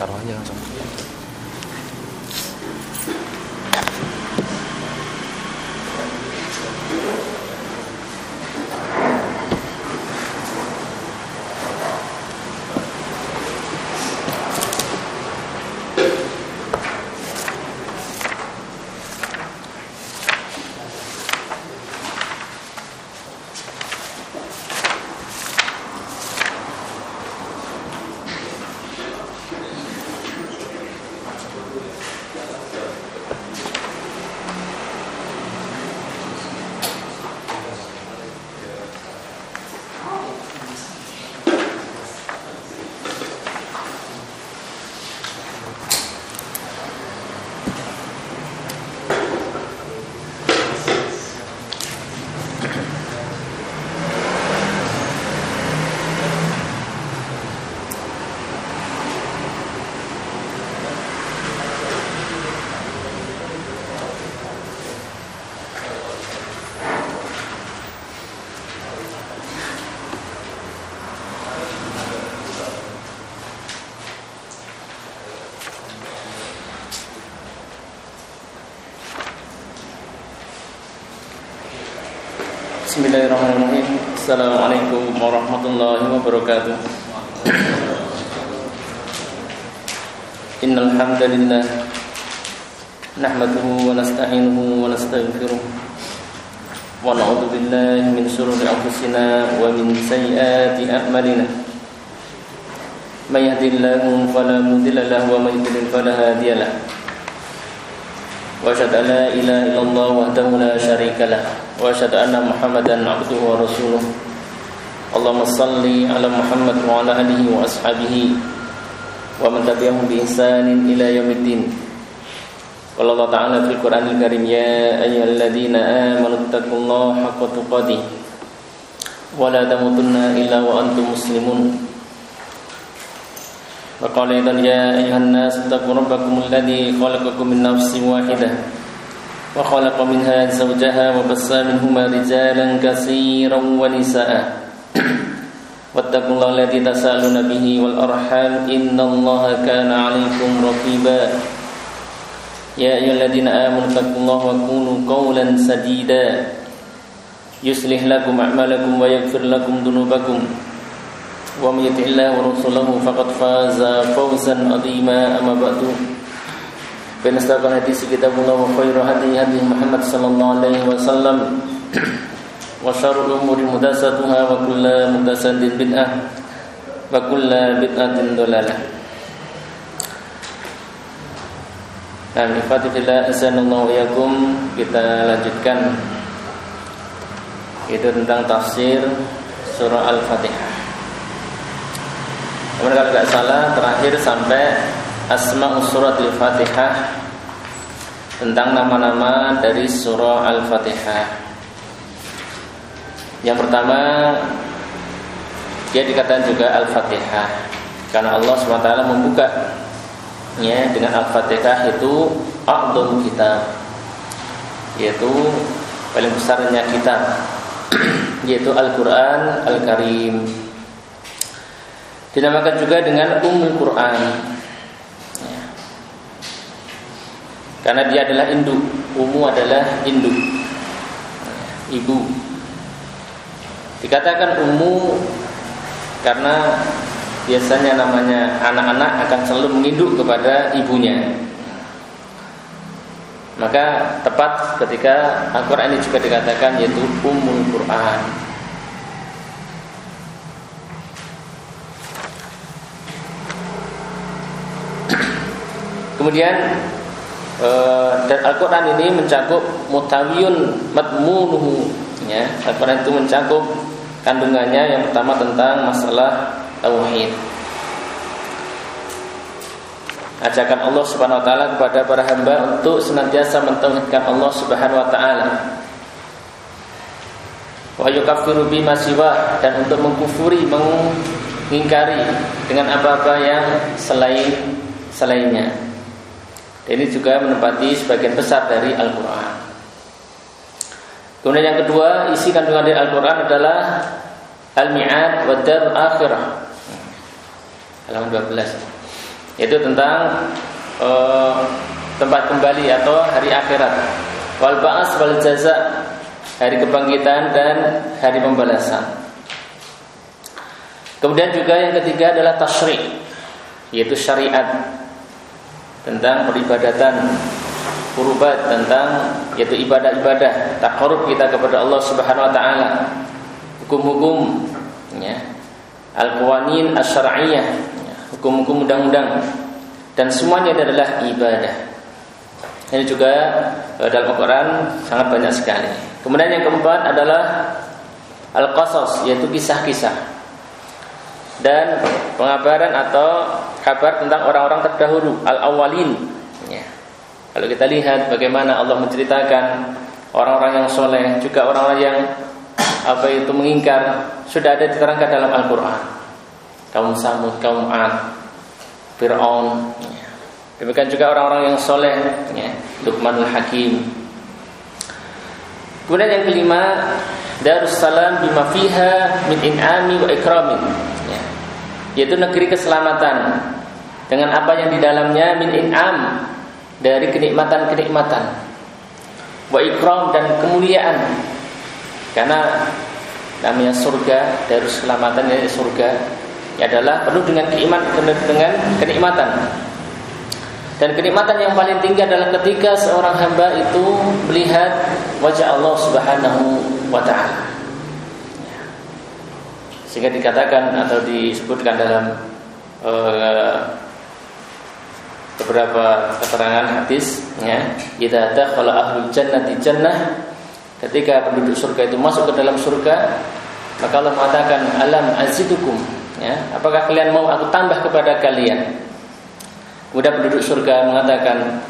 따로 한잔 하자. Bismillahirrahmanirrahim. Assalamualaikum warahmatullahi wabarakatuh. Innal hamdalillah nahmaduhu wa nasta'inuhu wa nastaghfiruh wa na'udzu billahi min shururi anfusina wa min sayyiati a'malina. May yahdihillahu fala wa may yudlil fala hadiya lahu وأشهد أن لا إله إلا الله وحده لا شريك له وأشهد أن محمدا عبده ورسوله. اللهم صل على محمد وعلى آله وأصحابه ومن تبعهم بإحسان إلى يوم الدين. قال الله تعالى في القرآن الكريم يا أيها الذين آمنوا اتقوا الله حق تقاته ولا تموتن إلا وأنتم مسلمون. وقال أيضا يا أيها الناس اتقوا ربكم الذي خلقكم من نفس واحدة وخلق منها زوجها وبث منهما رجالا كثيرا ونساء واتقوا الله الذي تساءلون به والأرحام إن الله كان عليكم رقيبا يا أيها الذين آمنوا اتقوا الله وقولوا قولا سديدا يصلح لكم أعمالكم ويغفر لكم ذنوبكم ومن يطع الله ورسوله فقد فاز فوزا عظيما أما بعد فإن أصدق الحديث كتاب الله وخير هدي هدي محمد صلى الله عليه وسلم وشر الأمور محدثاتها وكل محدثة بدعة وكل بدعة ضلالة Nah, Ifatifillah Asanullah Yakum Kita lanjutkan Itu tentang tafsir Surah Al-Fatihah Kemudian kalau tidak salah terakhir sampai Asma surat Al-Fatihah Tentang nama-nama dari surah Al-Fatihah. Yang pertama Dia dikatakan juga Al-Fatihah. Karena Allah SWT membuka ya, Dengan Al-Fatihah itu A'dum kitab Yaitu paling besarnya kitab Yaitu Al-Quran Al-Karim Dinamakan juga dengan Ummul Quran. Karena dia adalah induk, Ummu adalah induk. Ibu. Dikatakan ummu karena biasanya namanya anak-anak akan selalu menginduk kepada ibunya. Maka tepat ketika Al-Quran ini juga dikatakan yaitu Ummul Quran. Kemudian uh, Al-Quran ini mencakup mutawiyun matmunuhu ya. Al-Quran itu mencakup kandungannya yang pertama tentang masalah tauhid. Ajakan Allah Subhanahu wa taala kepada para hamba untuk senantiasa mentauhidkan Allah Subhanahu wa taala. Wa yukaffiru bima siwa dan untuk mengkufuri, mengingkari dengan apa-apa yang selain selainnya. Ini juga menempati sebagian besar dari Al-Quran. Kemudian yang kedua, isi kandungan dari Al-Quran adalah Al-Mi'ad wa Dar Akhirah. Halaman 12. yaitu tentang uh, tempat kembali atau hari akhirat wal ba'as wal jaza hari kebangkitan dan hari pembalasan kemudian juga yang ketiga adalah tasyri' yaitu syariat tentang peribadatan kurubat tentang yaitu ibadah-ibadah takarub kita kepada Allah Subhanahu wa taala. Hukum-hukum ya. Al-qawanin asy-syar'iyyah ya, hukum-hukum undang-undang. Dan semuanya adalah ibadah. Ini juga eh, dalam Al-Quran sangat banyak sekali. Kemudian yang keempat adalah al-qasas yaitu kisah-kisah dan pengabaran atau kabar tentang orang-orang terdahulu al-awwalin. Ya. Kalau kita lihat bagaimana Allah menceritakan orang-orang yang soleh juga orang-orang yang apa itu mengingkar sudah ada diterangkan dalam Al-Quran kaum Samud, kaum Ad, Fir'aun demikian juga orang-orang yang soleh ya, Luqmanul Hakim kemudian yang kelima Darussalam bima fiha min in'ami wa ikramin ya. Yaitu negeri keselamatan dengan apa yang di dalamnya min in'am dari kenikmatan-kenikmatan wa ikram dan kemuliaan karena namanya surga, dari keselamatan dari surga adalah penuh dengan keiman dengan kenikmatan. Dan kenikmatan yang paling tinggi adalah ketika seorang hamba itu melihat wajah Allah Subhanahu wa taala. Sehingga dikatakan atau disebutkan dalam uh, beberapa keterangan hadis ya, "Idza dakhala ahlul jannati jannah Ketika penduduk surga itu masuk ke dalam surga, maka Allah mengatakan, "Alam azidukum." Ya, apakah kalian mau aku tambah kepada kalian? Kemudian penduduk surga mengatakan,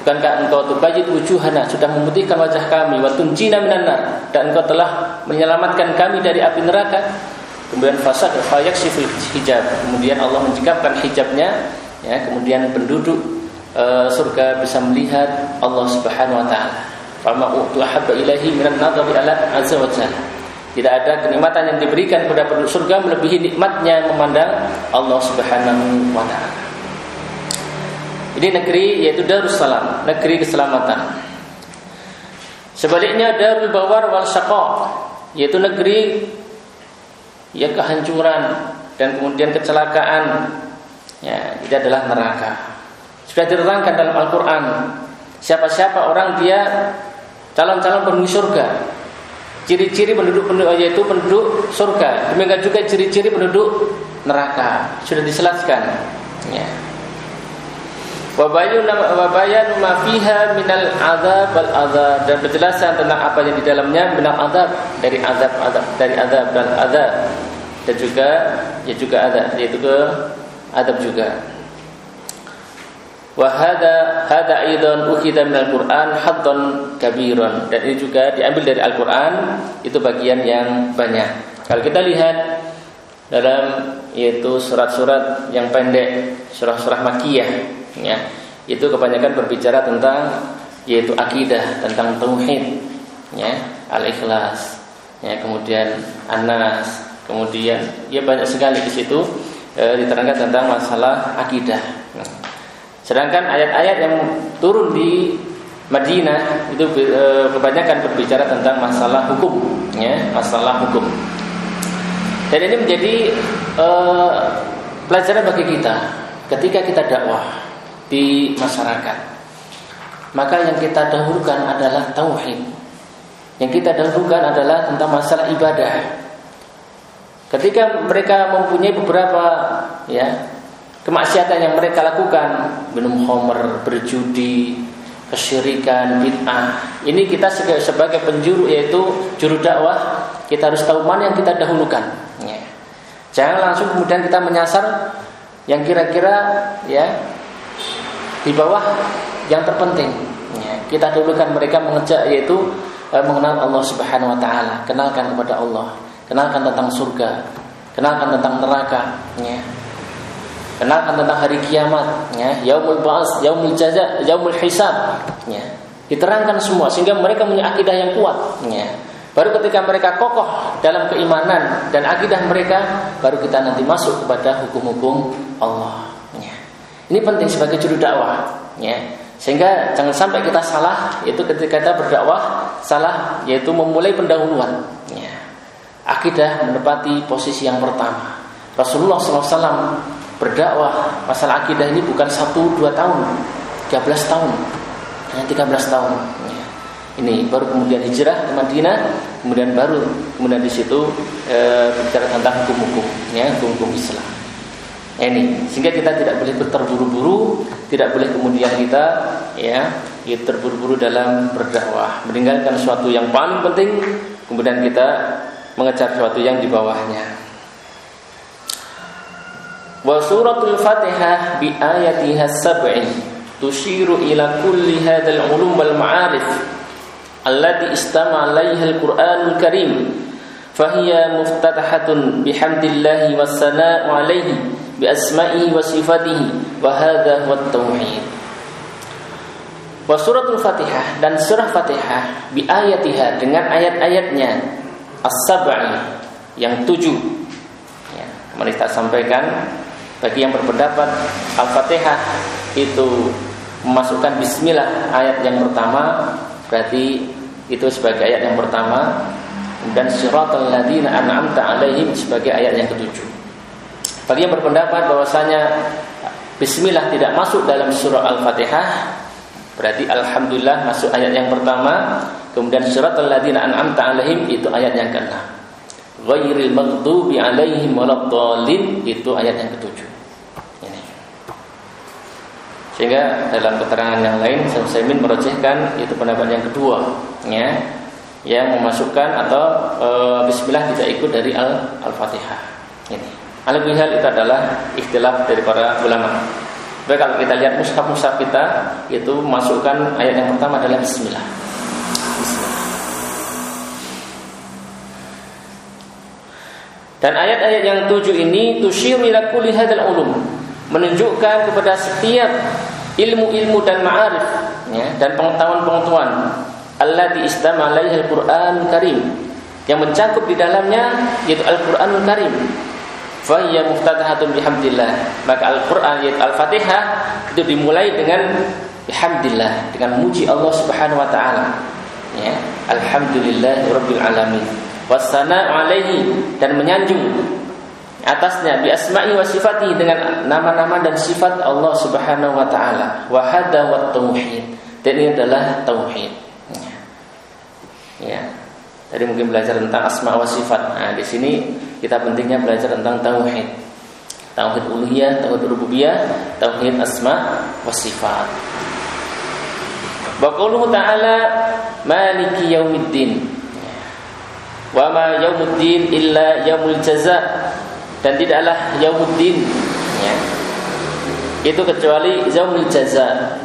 Bukankah engkau tubayit wujuhana sudah memutihkan wajah kami wa tunjina minan dan engkau telah menyelamatkan kami dari api neraka? Kemudian fasad fayaksiful hijab. Kemudian Allah menjikapkan hijabnya ya, kemudian penduduk e, surga bisa melihat Allah Subhanahu wa taala. Fama utuhabba ilahi minan nadhari ala azza wa jalla. Tidak ada kenikmatan yang diberikan kepada penduduk surga melebihi nikmatnya memandang Allah Subhanahu wa taala. Ini negeri yaitu Darussalam, negeri keselamatan. Sebaliknya Darul Bawar wal Syaqa, yaitu negeri ya kehancuran dan kemudian kecelakaan. Ya, itu adalah neraka. Sudah diterangkan dalam Al-Qur'an, siapa-siapa orang dia calon-calon penduduk surga. Ciri-ciri penduduk penduduk yaitu penduduk surga. Demikian juga ciri-ciri penduduk neraka sudah diselaskan. Ya. Wabayanu ma fiha minal azab wal azab. Dan penjelasan tentang apa yang di dalamnya minal azab. Dari azab azab dari azab dan azab. Dan juga ya juga ada yaitu ke adab juga. Wahada hada aidan ukhidha minal Qur'an haddon kabiron. Dan ini juga diambil dari Al-Qur'an itu bagian yang banyak. Kalau kita lihat dalam yaitu surat-surat yang pendek, surah-surah makiyah ya, itu kebanyakan berbicara tentang yaitu akidah, tentang tauhid, ya, al-ikhlas, ya, kemudian anas, kemudian ya banyak sekali di situ e, diterangkan tentang masalah akidah. Sedangkan ayat-ayat yang turun di Madinah itu e, kebanyakan berbicara tentang masalah hukum, ya, masalah hukum. Dan ini menjadi e, pelajaran bagi kita ketika kita dakwah di masyarakat. Maka yang kita dahulukan adalah tauhid. Yang kita dahulukan adalah tentang masalah ibadah. Ketika mereka mempunyai beberapa ya kemaksiatan yang mereka lakukan minum homer, berjudi, kesyirikan, bid'ah. Ini kita sebagai penjuru yaitu juru dakwah, kita harus tahu mana yang kita dahulukan. Ya. Jangan langsung kemudian kita menyasar yang kira-kira ya di bawah yang terpenting. Ya. Kita dahulukan mereka mengejak yaitu eh, mengenal Allah Subhanahu Wa Taala, kenalkan kepada Allah, kenalkan tentang surga, kenalkan tentang neraka. Ya Kenalkan tentang hari kiamat, ya, yaumul ba's, yaumul jaza, yaumul hisab, ya. Diterangkan semua sehingga mereka punya akidah yang kuat, ya. Baru ketika mereka kokoh dalam keimanan dan akidah mereka, baru kita nanti masuk kepada hukum-hukum Allah. Ini penting sebagai juru dakwah, ya. Sehingga jangan sampai kita salah yaitu ketika kita berdakwah salah yaitu memulai pendahuluan. Ya. Akidah menepati posisi yang pertama. Rasulullah SAW berdakwah masalah akidah ini bukan satu dua tahun, 13 tahun, hanya 13 tahun. Ya. Ini baru kemudian hijrah ke Madinah, kemudian baru kemudian di situ e, bicara tentang hukum-hukum, ya, hukum-hukum Islam. Ini sehingga kita tidak boleh terburu-buru, tidak boleh kemudian kita ya, ya terburu-buru dalam berdakwah, meninggalkan sesuatu yang paling penting, kemudian kita mengejar sesuatu yang di bawahnya. Wa suratul Fatihah bi ayatiha sab'i tushiru ila kulli hadzal ulum wal ma'arif allati istama 'alaiha al-Qur'anul Karim. Fahiya muftatahatun bihamdillahi was sana'u 'alaihi bi asma'ihi wa sifatihi wa hadha huwa tauhid wa suratul fatihah dan surah fatihah bi ayatiha dengan ayat-ayatnya as-sab'i yang tujuh. Ya, kemarin kita sampaikan bagi yang berpendapat al-fatihah itu memasukkan bismillah ayat yang pertama berarti itu sebagai ayat yang pertama dan siratal ladzina an'amta alaihim sebagai ayat yang ketujuh bagi yang berpendapat bahwasanya Bismillah tidak masuk dalam surah Al-Fatihah Berarti Alhamdulillah masuk ayat yang pertama Kemudian surat Al-Ladina an'amta alaihim itu ayat yang ke-6 Ghairil maghdubi alaihim waladhdallin itu ayat yang ketujuh. Ini. Sehingga dalam keterangan yang lain saya ingin merojehkan itu pendapat yang kedua ya yang memasukkan atau e, bismillah tidak ikut dari Al-Fatihah. Ini. Al-Bihal itu adalah istilah dari para ulama. Baik kalau kita lihat mushaf-mushaf kita itu masukkan ayat yang pertama adalah Bismillah. Dan ayat-ayat yang tujuh ini tusyiru ila kulli ulum, menunjukkan kepada setiap ilmu-ilmu dan ma'arif ya, dan pengetahuan-pengetahuan allati istama alaihi al-Qur'an Karim yang mencakup di dalamnya yaitu Al-Qur'anul Karim Fahiyya muftatahatun bihamdillah. Maka Al-Quran yaitu Al-Fatihah itu dimulai dengan bihamdillah dengan muji Allah Subhanahu wa taala. Ya, alhamdulillah rabbil alamin. Wassana alaihi dan menyanjung atasnya bi asma'i wa sifati dengan nama-nama dan sifat Allah Subhanahu wa taala. Wa hada wa tauhid. Dan ini adalah tauhid. Ya. Tadi mungkin belajar tentang asma wa sifat. Nah, di sini kita pentingnya belajar tentang tauhid. Tauhid uluhiyah, tauhid rububiyah, tauhid asma wa sifat. Wa ta'ala maliki yaumiddin. Wa ma yaumuddin illa yaumul jaza. Dan tidaklah yaumuddin ya. Itu kecuali yaumul jaza.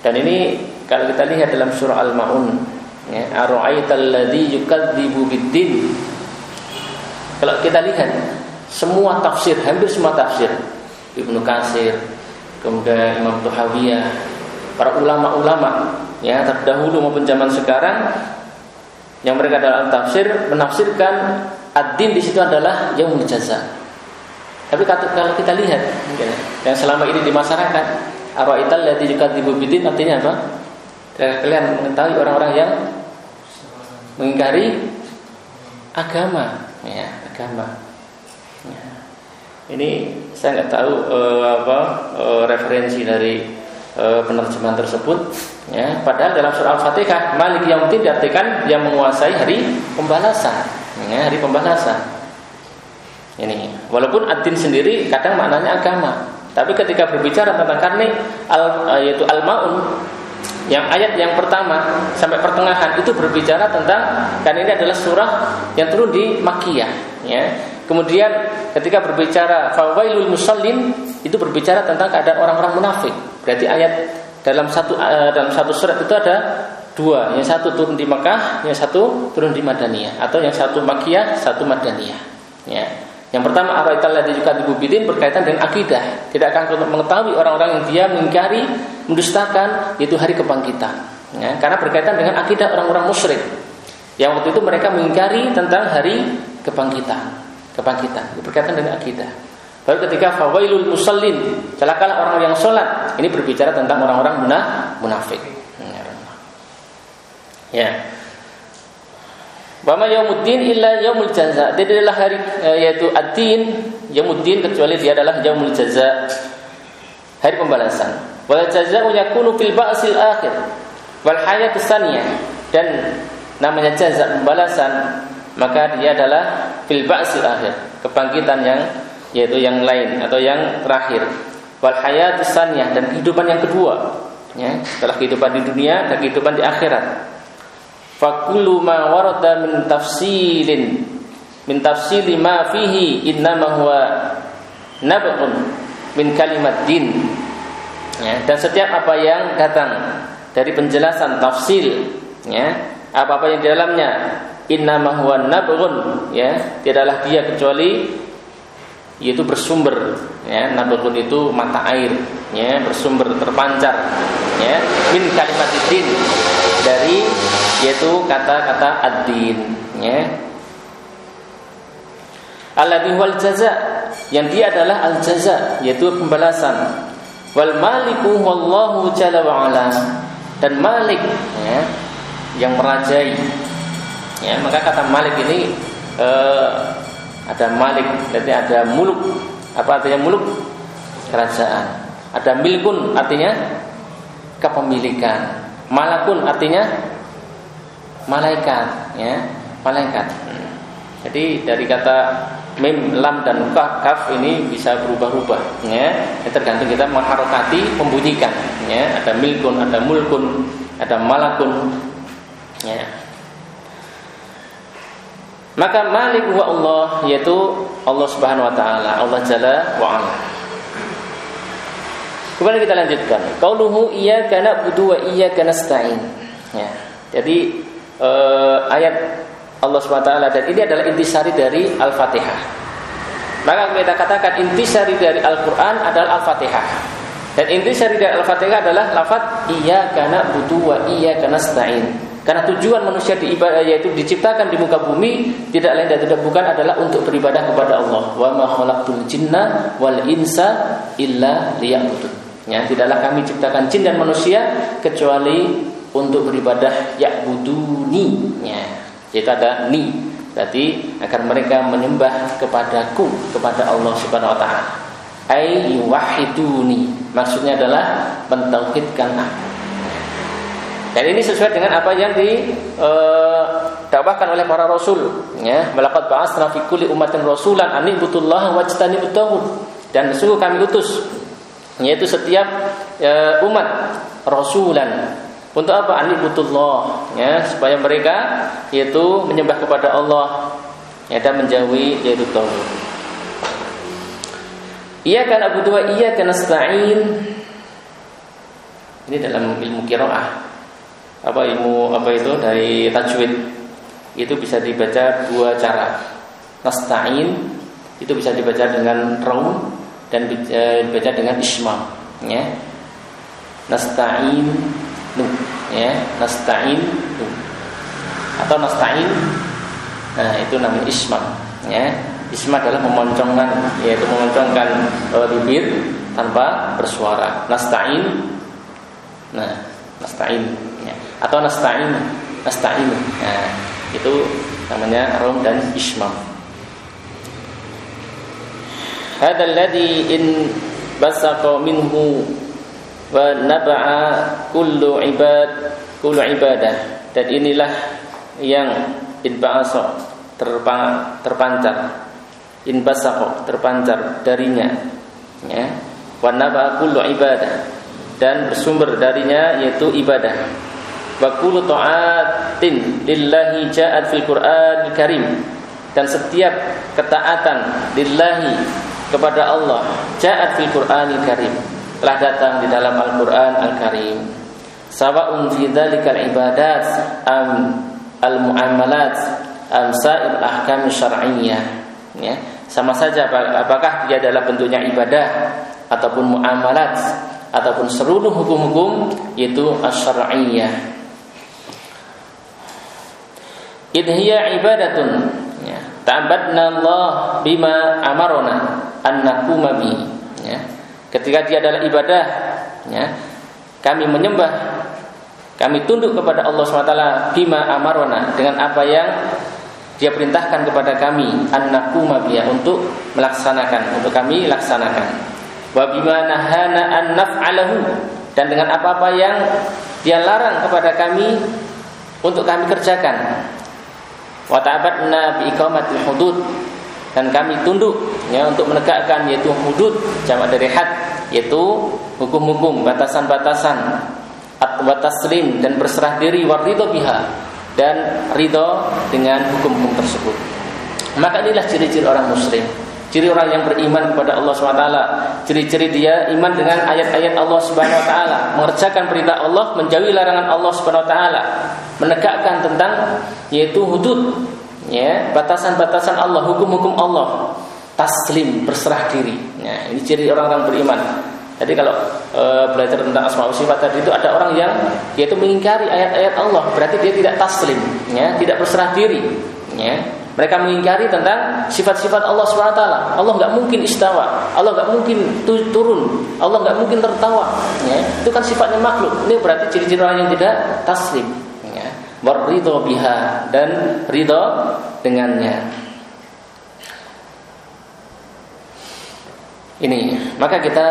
Dan ini kalau kita lihat dalam surah Al-Maun Ya, ara'aital yukadzibu. Kalau kita lihat semua tafsir, hampir semua tafsir Ibnu Katsir, kemudian Imam Tuhawiyah, para ulama-ulama ya terdahulu maupun zaman sekarang yang mereka dalam tafsir menafsirkan ad-din di situ adalah yang jaza. Tapi kalau kita lihat ya, yang selama ini di masyarakat, araital ladzi yukadzibu biddin artinya apa? Kalian mengetahui orang-orang yang mengingkari agama, ya agama. Ya. Ini saya nggak tahu uh, apa uh, referensi dari uh, penerjemahan tersebut. Ya, padahal dalam surah Al-Fatihah Malik yang diartikan yang menguasai hari pembalasan, ya, hari pembalasan. Ini, walaupun adin sendiri kadang maknanya agama, tapi ketika berbicara tentang karni al, yaitu al-maun yang ayat yang pertama sampai pertengahan itu berbicara tentang kan ini adalah surah yang turun di Makkiyah ya. Kemudian ketika berbicara fawailul musallin itu berbicara tentang keadaan orang-orang munafik. Berarti ayat dalam satu uh, dalam satu surat itu ada dua, yang satu turun di Makkah, yang satu turun di Madaniyah atau yang satu Makkiyah, satu Madaniyah. Ya. Yang pertama araital ladzi yukadibu bidin berkaitan dengan akidah. Tidak akan mengetahui orang-orang yang dia mengingkari, mendustakan itu hari kebangkitan. Ya, karena berkaitan dengan akidah orang-orang musyrik. Yang waktu itu mereka mengingkari tentang hari kebangkitan. Kebangkitan berkaitan dengan akidah. Baru ketika fawailul musallin, celakalah orang yang sholat. Ini berbicara tentang orang-orang munafik. Ya. Bama yaumuddin illa yaumul jaza. Adalah hari eh, yaitu ad-din yaumuddin kecuali dia adalah yaumul jaza. Hari pembalasan. Wal jazaa'u yakunu fil ba'sil akhir wal hayatu tsaniyah. Dan namanya jaza pembalasan maka dia adalah fil ba'sil akhir, kebangkitan yang yaitu yang lain atau yang terakhir. Wal hayatu tsaniyah dan kehidupan yang kedua. Ya, setelah kehidupan di dunia dan kehidupan di akhirat. Fakulu ma warada min tafsilin min tafsili ma fihi innama huwa nab'un min kalimat din. Ya, dan setiap apa yang datang dari penjelasan tafsil ya, apa-apa yang di dalamnya innama huwa nab'un ya, tidaklah dia kecuali yaitu bersumber ya nabghun itu mata air ya bersumber terpancar ya min kalimat din dari yaitu kata-kata ad-din ya alladhi wal jaza yang dia adalah al jaza yaitu pembalasan wal maliku wallahu jalla wa ala dan malik ya yang merajai ya maka kata malik ini uh, ada malik, berarti ada muluk. Apa artinya muluk? Kerajaan. Ada milkun artinya kepemilikan. Malakun artinya malaikat, ya, malaikat. Jadi dari kata mim, lam dan kaf, ini bisa berubah-ubah, ya. Tergantung kita mengharokati, membunyikan, ya. Ada milkun, ada mulkun, ada malakun, ya. Maka Malik wa Allah yaitu Allah Subhanahu wa taala, Allah Jalla wa ala. Kemudian kita lanjutkan. Qauluhu iyyaka na'budu wa iyyaka nasta'in. Ya. Jadi uh, ayat Allah taala dan ini adalah intisari dari Al-Fatihah. Maka kita katakan intisari dari Al-Qur'an adalah Al-Fatihah. Dan intisari dari Al-Fatihah adalah lafaz iyyaka na'budu wa iyyaka nasta'in. Karena tujuan manusia di ibadah yaitu diciptakan di muka bumi tidak lain dan tidak bukan adalah untuk beribadah kepada Allah. Wa ma khalaqtul jinna wal insa illa liya'budun. Ya, tidaklah kami ciptakan jin dan manusia kecuali untuk beribadah ya'buduni. Ya, yaitu ada ni. Berarti agar mereka menyembah kepadaku kepada Allah Subhanahu wa taala. Ai yuwahhiduni. Maksudnya adalah mentauhidkan aku. Dan ini sesuai dengan apa yang didakwahkan eh, oleh para rasul, ya. Malaqad ba'atsna fi kulli ummatin rasulan an ibudullaha wajtanibut Dan sungguh kami utus yaitu setiap e, umat rasulan. Untuk apa? Anibutullah ya supaya mereka yaitu menyembah kepada Allah ya dan menjauhi yaitu tauhid. Abu Dua iya kan nasta'in. Ini dalam ilmu qiraah apa ilmu apa itu? Dari tajwid. Itu bisa dibaca dua cara. Nasta'in itu bisa dibaca dengan raum dan e, dibaca dengan ismam ya. Nasta'in nu ya. Nasta'in nu. Atau nasta'in nah itu namanya ismam ya. Ismam adalah memoncongkan yaitu memoncongkan e, bibir tanpa bersuara. Nasta'in nah nasta'in ya. atau nasta'in nasta'in nah, itu namanya rom dan ismam hadzal ladzi in basaqa minhu wa naba'a kullu ibad kullu ibadah dan inilah yang in ba'asa terpancar in terpancar darinya ya wa naba'a kullu ibadah dan bersumber darinya yaitu ibadah. Wa kullu ta'atin lillahi ja'at fil Qur'anil Karim. Dan setiap ketaatan lillahi kepada Allah ja'at fil Qur'anil Karim. Telah datang di dalam Al-Qur'an Al-Karim. Sawa'un fi dzalikal ibadat am al-muamalat am sa'il ahkam syar'iyyah. Ya, sama saja apakah dia adalah bentuknya ibadah ataupun muamalat ataupun seluruh hukum-hukum yaitu asyariyah. Idhiya ibadatun ta'abbadna Allah bima amarona an nakuma bi. Ya. Ketika dia adalah ibadah ya kami menyembah kami tunduk kepada Allah SWT bima amarona dengan apa yang dia perintahkan kepada kami an nakuma biya untuk melaksanakan untuk kami laksanakan. Wa bima nahana an naf'alahu dan dengan apa-apa yang dia larang kepada kami untuk kami kerjakan wa ta'abadna bi iqamatil hudud. Dan kami tunduk ya untuk menegakkan yaitu hudud jamak dari had yaitu hukum-hukum batasan-batasan wa taslim dan berserah diri wa ridho biha dan ridho dengan hukum-hukum tersebut. Maka inilah ciri-ciri orang muslim ciri orang yang beriman kepada Allah SWT ciri-ciri dia iman dengan ayat-ayat Allah Subhanahu wa taala. Mengerjakan perintah Allah menjauhi larangan Allah Subhanahu wa taala. Menegakkan tentang yaitu hudud ya batasan-batasan Allah hukum-hukum Allah. Taslim berserah diri. Ya, ini ciri orang-orang beriman. Jadi kalau e, belajar tentang asma sifat tadi itu ada orang yang yaitu mengingkari ayat-ayat Allah. Berarti dia tidak taslim ya tidak berserah diri ya mereka mengingkari tentang sifat-sifat Allah SWT. Allah nggak mungkin istawa, Allah nggak mungkin turun, Allah nggak mungkin tertawa. Ya, itu kan sifatnya makhluk. Ini berarti ciri-ciri orang yang tidak taslim. Ya, Berridho biha dan ridho dengannya. Ini, maka kita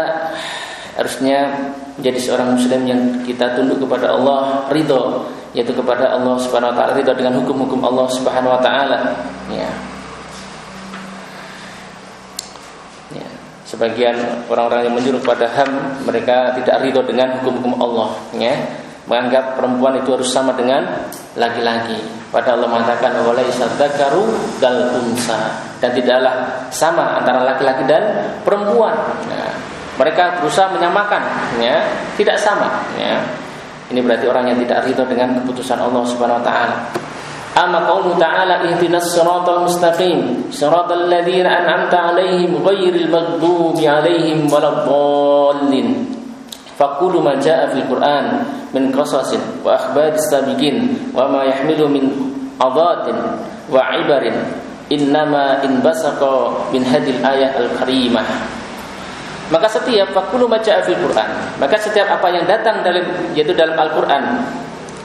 harusnya menjadi seorang muslim yang kita tunduk kepada Allah ridho yaitu kepada Allah Subhanahu wa taala ridho dengan hukum-hukum Allah Subhanahu wa taala. Ya. Ya. Sebagian orang-orang yang menyuruh pada ham mereka tidak ridho dengan hukum-hukum Allah ya. Menganggap perempuan itu harus sama dengan laki-laki. Pada Allah mengatakan walaisa dzakaru dal unsa. Dan tidaklah sama antara laki-laki dan perempuan. Nah, mereka berusaha menyamakan ya. Tidak sama ya ini berarti orang yang tidak ridho dengan keputusan Allah Subhanahu wa taala. Amma qawlu ta'ala ihdinas siratal mustaqim siratal ladzina an'amta 'alaihim ghairil maghdubi 'alaihim waladdallin. Faqulu ma jaa'a fil Qur'an min qasasin wa akhbaris sabiqin wa ma yahmilu min adatin wa ibarin. Innama in basaqa min hadil ayah al-karimah maka setiap fakulu maca fil Quran, maka setiap apa yang datang dalam yaitu dalam Al-Qur'an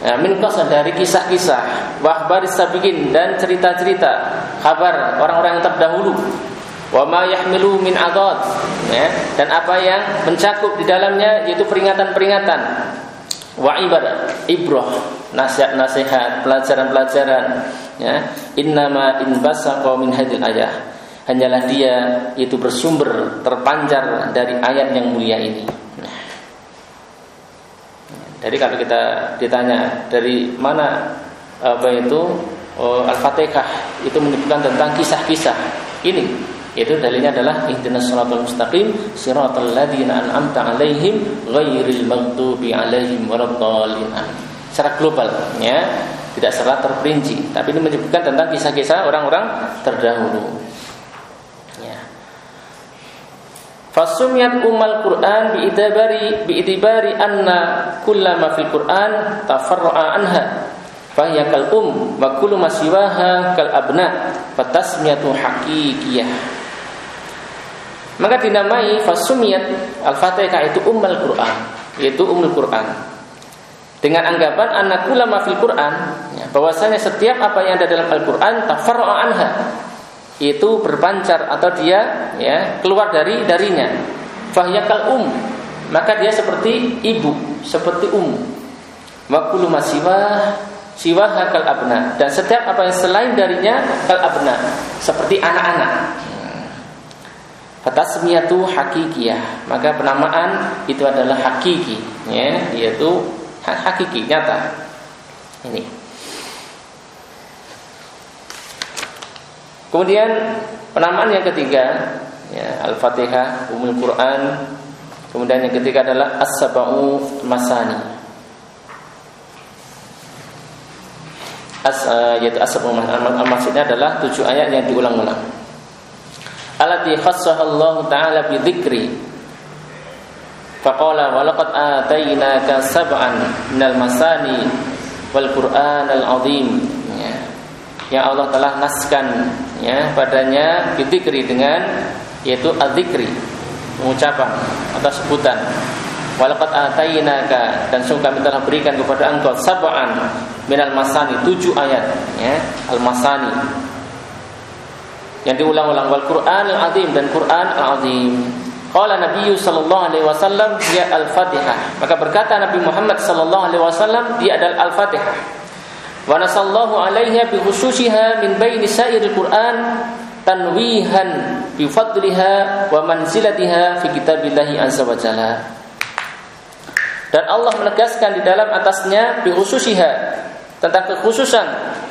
ya, min dari kisah-kisah, wahbaris sabiqin dan cerita-cerita kabar orang-orang yang terdahulu. Wa ma yahmilu min adad ya, dan apa yang mencakup di dalamnya yaitu peringatan-peringatan wa ibadah, ibrah, nasihat-nasihat, pelajaran-pelajaran ya. In basaqa min hadil ayah hanyalah dia itu bersumber terpancar dari ayat yang mulia ini. Jadi kalau kita ditanya dari mana apa itu oh, Al-Fatihah itu menyebutkan tentang kisah-kisah ini itu dalilnya adalah ihdinas siratal mustaqim siratal ladzina an'amta 'alaihim ghairil maghdubi 'alaihim waladdallin. Secara global ya, tidak secara terperinci, tapi ini menyebutkan tentang kisah-kisah orang-orang terdahulu. Fasumiyat umal Quran biidabari biidibari anna kullama fil Quran tafarra'a anha. Fahiya kal um wa kullu ma siwaha kal abna fatasmiyatu haqiqiyah. Maka dinamai fasumiyat al-fatihah itu ummul Quran yaitu ummul Quran. Dengan anggapan anna kullama fil Quran ya, bahwasanya setiap apa yang ada dalam Al-Qur'an tafarra'a anha itu berpancar atau dia ya keluar dari darinya. Fahyakal um. Maka dia seperti ibu seperti um. Wa kullu masiwa siwa kal abna. Dan setiap apa yang selain darinya kal abna. Seperti anak-anak. Fatasmiyatu hakikiyah. Maka penamaan itu adalah hakiki ya, Yaitu hakiki, nyata. Ini Kemudian penamaan yang ketiga ya, Al-Fatihah, Umul Quran. Kemudian yang ketiga adalah As-Sab'u Masani. As, uh, yaitu As-Sab'u Masani. Maksudnya adalah tujuh ayat yang diulang-ulang. Alati khassaha Allah Ta'ala bi dzikri. Faqala wa laqad atainaka sab'an minal masani wal Qur'an al-'azim yang Allah telah naskan ya padanya dikri dengan yaitu adzikri pengucapan atau sebutan Walakat atainaka dan sungguh kami telah berikan kepada engkau sab'an minal masani tujuh ayat ya al masani yang diulang-ulang wal Quran al azim dan Quran al azim Qala Nabi sallallahu alaihi wasallam dia Al-Fatihah. Maka berkata Nabi Muhammad sallallahu alaihi wasallam dia adalah Al-Fatihah. Wa nasallahu alaiha bi khususiha min baini sa'iril Qur'an tanwihan bi fadliha wa manzilatiha fi kitabillahi azza wa. Dan Allah menegaskan di dalam atasnya bi khususiha tentang kekhususan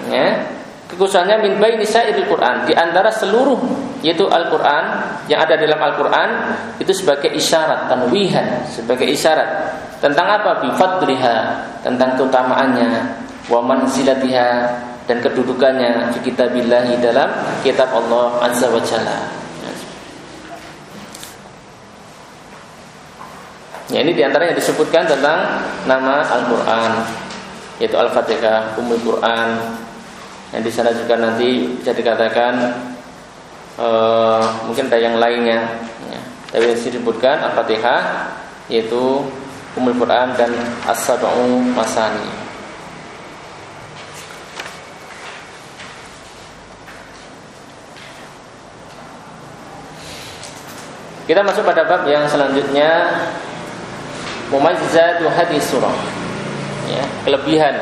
ya. Kekhususannya min baini sa'iril Quran. Di antara seluruh yaitu Al-Qur'an yang ada dalam Al-Qur'an itu sebagai isyarat tanwihan sebagai isyarat. Tentang apa? Bi tentang keutamaannya wa manzilatiha dan kedudukannya di kitabillahi dalam kitab Allah Azza wa Jalla. Ya ini di antaranya disebutkan tentang nama Al-Quran yaitu Al-Fatihah, Umul Quran. Yang di sana juga nanti bisa dikatakan uh, mungkin ada yang lainnya. Ya. Tapi disebutkan Al-Fatihah yaitu Umul Quran dan As-Sab'u Masani. Kita masuk pada bab yang selanjutnya mumazzatu hadis surah ya, kelebihan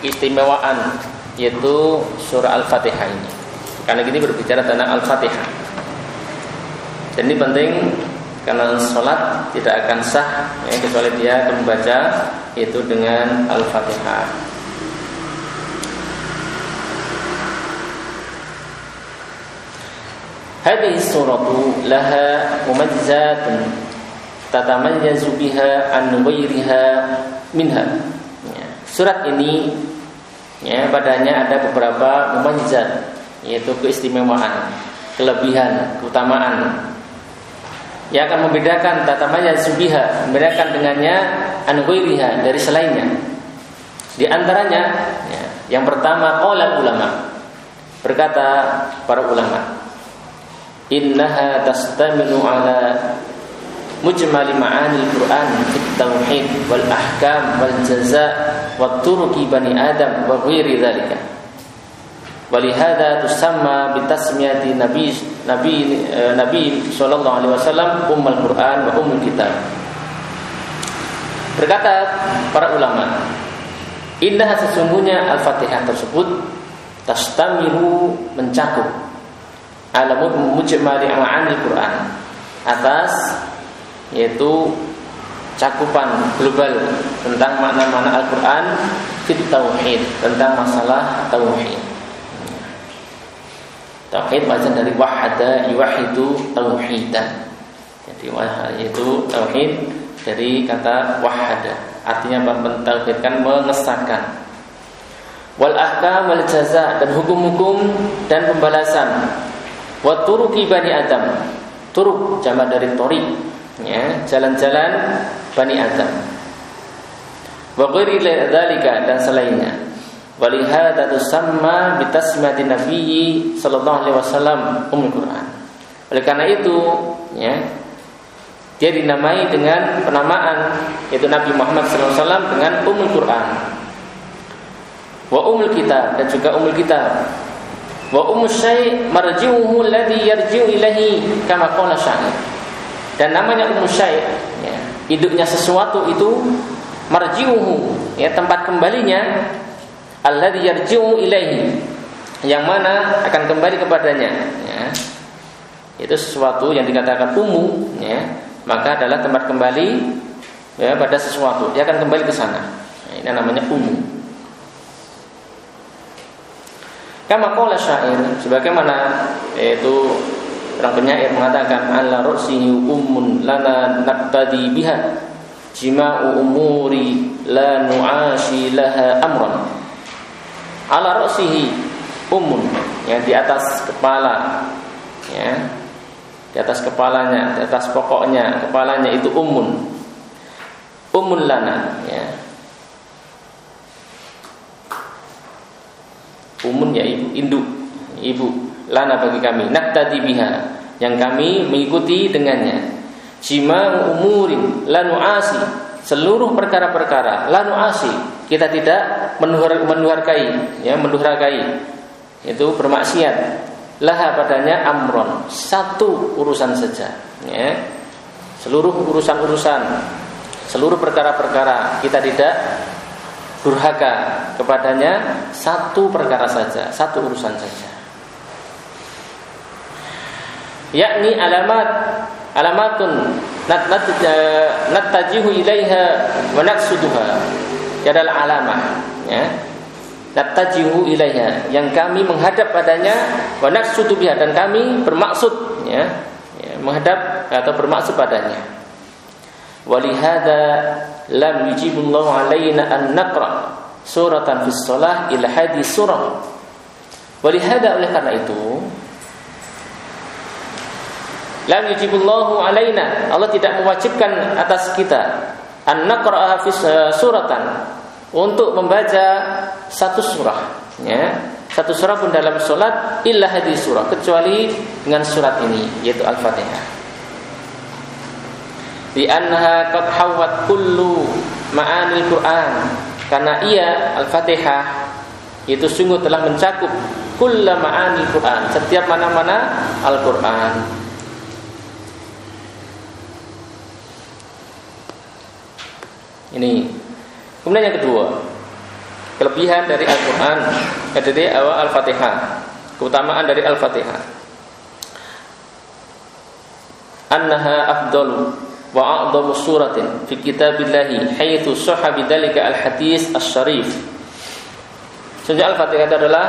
istimewaan yaitu surah Al-Fatihah ini. Karena ini berbicara tentang Al-Fatihah. Dan ini penting karena sholat tidak akan sah ya, kecuali dia membaca itu dengan Al-Fatihah. Suratu laha mumazzatun tatamayyazu biha an ghairiha minha. Ya. Surat ini ya padanya ada beberapa mumayyizat yaitu keistimewaan, kelebihan, keutamaan yang akan membedakan tatamayyazu biha, membedakan dengannya an ghairiha dari selainnya. Di antaranya ya, yang pertama qala ulama berkata para ulama innaha tastamilu ala mujmal ma'ani al-Qur'an fi tauhid wal ahkam wal jaza wa turuki bani Adam wa ghairi dzalika. Tusamma bitasmiyati Nabi Nabi eh, Nabi sallallahu alaihi wasallam ummul Qur'an wa ummul kitab. Berkata para ulama, indah sesungguhnya Al-Fatihah tersebut tastamiru mencakup alamun mujmali ma'ani Qur'an atas yaitu cakupan global tentang makna-makna Al-Qur'an fit tauhid, tentang masalah tauhid. Tauhid macam dari wahada yuwahidu tauhidan. Jadi itu tauhid dari kata wahada, artinya mentauhidkan, mengesahkan. Wal ahkam wal jaza dan hukum-hukum dan pembalasan. Wa turuki bani Adam. Turuk jamak dari torik ya jalan-jalan Bani Adam. Wa ghairi dzalika dan selainnya. Walihada tusamma bitasmiyati nabiyyi sallallahu alaihi wasallam ummul Quran. Oleh karena itu ya dia dinamai dengan penamaan yaitu Nabi Muhammad SAW dengan Ummul Quran. Wa Ummul Kitab dan juga Ummul Kitab wa Ummul Syai' marji'uhu alladhi yarji'u ilahi kama qala syair dan namanya ummu syai' ya, induknya sesuatu itu marji'uhu ya tempat kembalinya alladzi yarji'u ilaihi yang mana akan kembali kepadanya ya. itu sesuatu yang dikatakan umum ya maka adalah tempat kembali ya pada sesuatu. Dia akan kembali ke sana. Nah, ini namanya umum kama qala syair sebagaimana yaitu Orang penyair mengatakan ala ru'sihi ummun lana naqtadi biha jima'u umuri la nu'ashi laha amran. Ala ru'sihi ummun yang di atas kepala ya. Di atas kepalanya, di atas pokoknya, kepalanya itu ummun. Ummun lana ya. Umun ya ibu, induk, ibu. Lana bagi kami. Naktadi biha. Yang kami mengikuti dengannya. Jima umurin lanu asi. Seluruh perkara-perkara lanu asi. Kita tidak menuhar, menuharkai, ya, menuharakai. Itu bermaksiat. Laha padanya amron. Satu urusan saja. Ya. Seluruh urusan-urusan seluruh perkara-perkara kita tidak durhaka kepadanya satu perkara saja, satu urusan saja. Yakni alamat alamatun nat nat natajihu ilaiha wa naqsuduha. Adalah alamah, ya. Natajihu ilaiha yang kami menghadap padanya wa naqsudu dan kami bermaksud ya, ya menghadap atau bermaksud padanya. Walihada lam yujibullahu alaina an naqra suratan fis shalah ila hadis surah. Walihada oleh karena itu lam yujibullahu alaina Allah tidak mewajibkan atas kita an naqra fis eh, suratan untuk membaca satu surah ya satu surah pun dalam solat illa hadis surah kecuali dengan surat ini yaitu Al-Fatihah di anha qad hawat kullu ma'anil Qur'an. Karena ia Al-Fatihah itu sungguh telah mencakup kulla ma'anil Qur'an. Setiap mana-mana Al-Qur'an. Ini. Kemudian yang kedua kelebihan dari Al-Qur'an. Dari awal Al-Fatihah. Keutamaan dari Al-Fatihah. Annaha afdalu wa a'dhamu suratin fi kitabillahi haitsu sahha bidzalika al-hadis asy-syarif. Sejak Al-Fatihah itu adalah